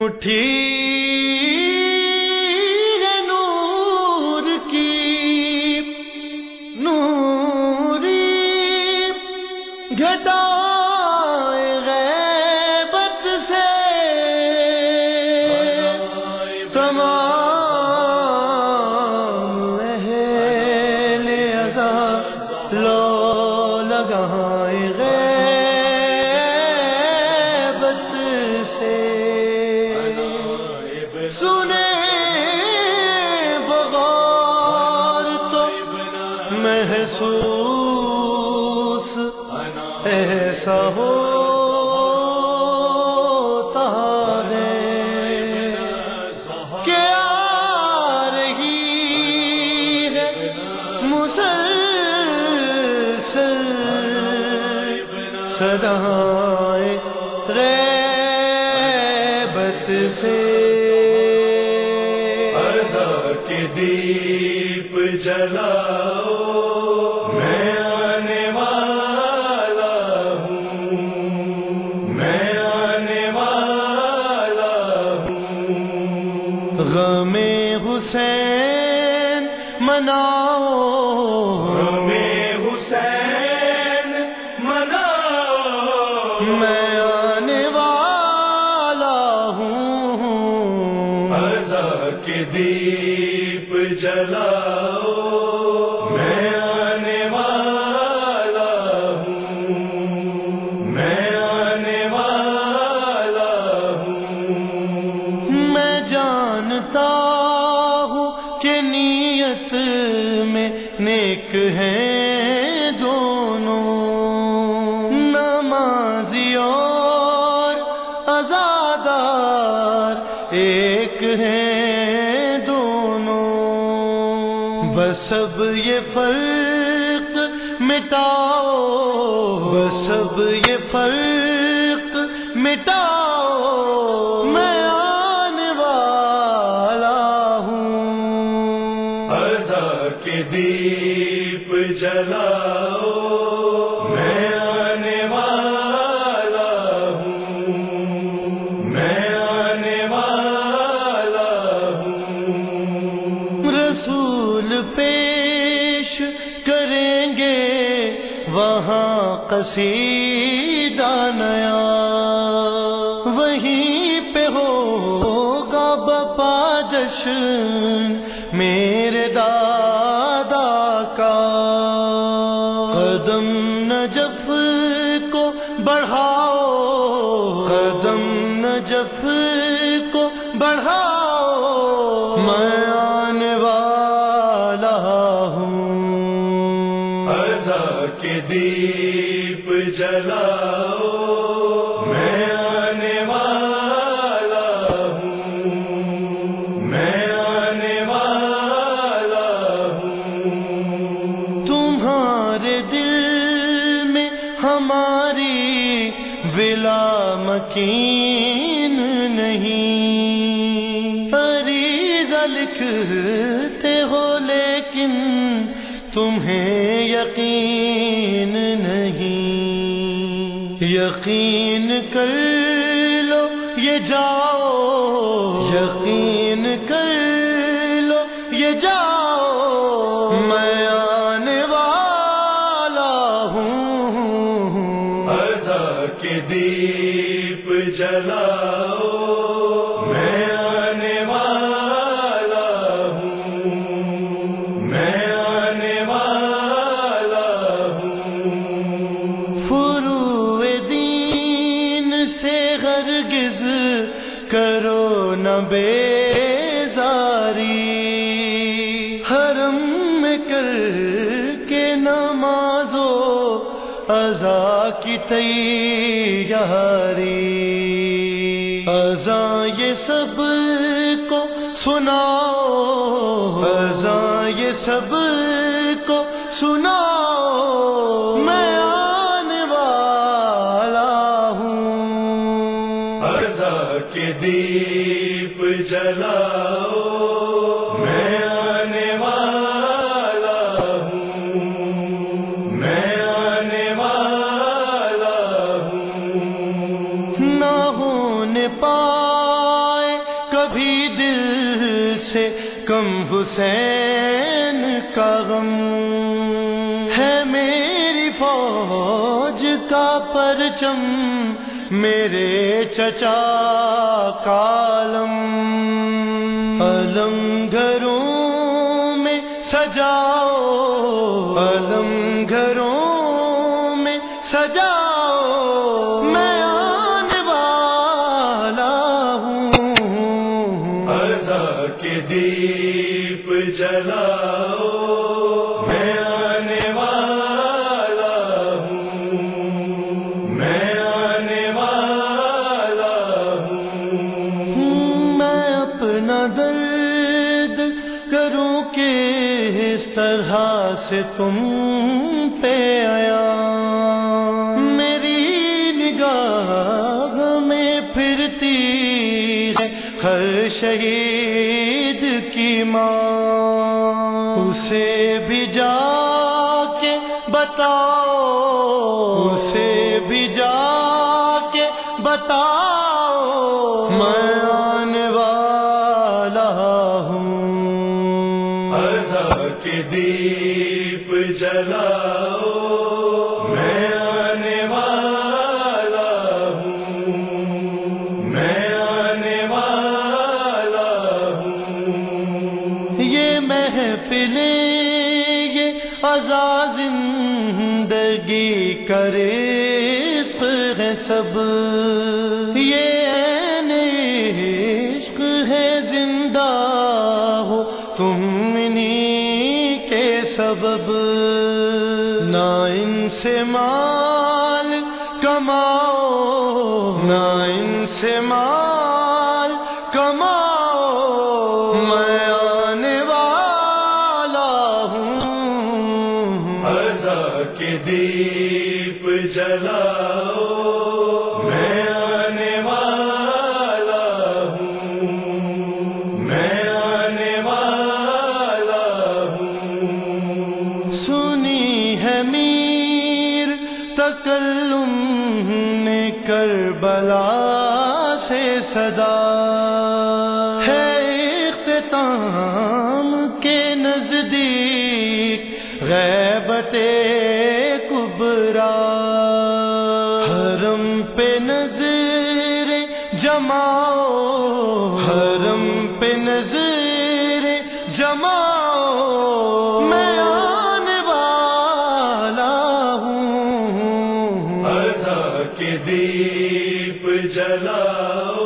اٹھی ایسا ہوتا ہے کہ آ رہی ہے مسلسل صدائیں ریبت سے۔ ارضا کے دیپ جلاؤ۔ غم حسین مناؤ۔ میں حسین مناؤ۔ میں آنے والا ہوں۔ کے دیپ جلاؤ۔ جانتا ہوں کہ نیت میں نیک ہیں دونوں۔ نمازی اور آزادار ایک ہیں دونوں۔ بس اب یہ فرق مٹاؤ۔ بس اب یہ فرق مٹاؤ۔ کے دیپ جلاؤ، میں آنے والا ہوں، میں آنے والا ہوں۔ رسول پیش کریں گے، وہاں قصیدہ نیا۔ وہیں پہ ہوگا بپا جشن، میرے دادا کے دیپ جلاؤ، میں آنے والا ہوں، میں آنے والا ہوں۔ تمہارے دل میں ہماری ولا مکین نہیں۔ عریضہ لکھتے ہو لیکن تمہیں یقین کر لو یہ جاؤ۔ یقین کر لو یہ جاؤ۔ حرم میں کر کے نمازو ازا کی تیاری۔ ازا یہ سب کو سناؤ۔ ازا یہ سب کو سناؤ۔ حسین کا غم ہے میری فوج کا پرچم، میرے چچا کالم علم گھروں میں سجاؤ، علم گھروں میں سجاؤ۔ سے تم پہ آیا۔ میری نگاہ میں پھرتی ہے ہر شہید کی ماں۔ اسے بھی جا کے بتاؤ زندگی کرے عشق ہے سب یہ عین عشق ہے زندہ ہو تم انہی کے سبب۔ ان سے مال کماؤ، نہ ان سے مال کماؤ۔ میں آنے والا ہوں۔ کے دیپ جلاؤ۔ تکلم نے کربلا سے صدا ہے اختتام کے نزدیک غیبت کبرا۔ حرم پہ نظر جماؤ دیپ جلاؤ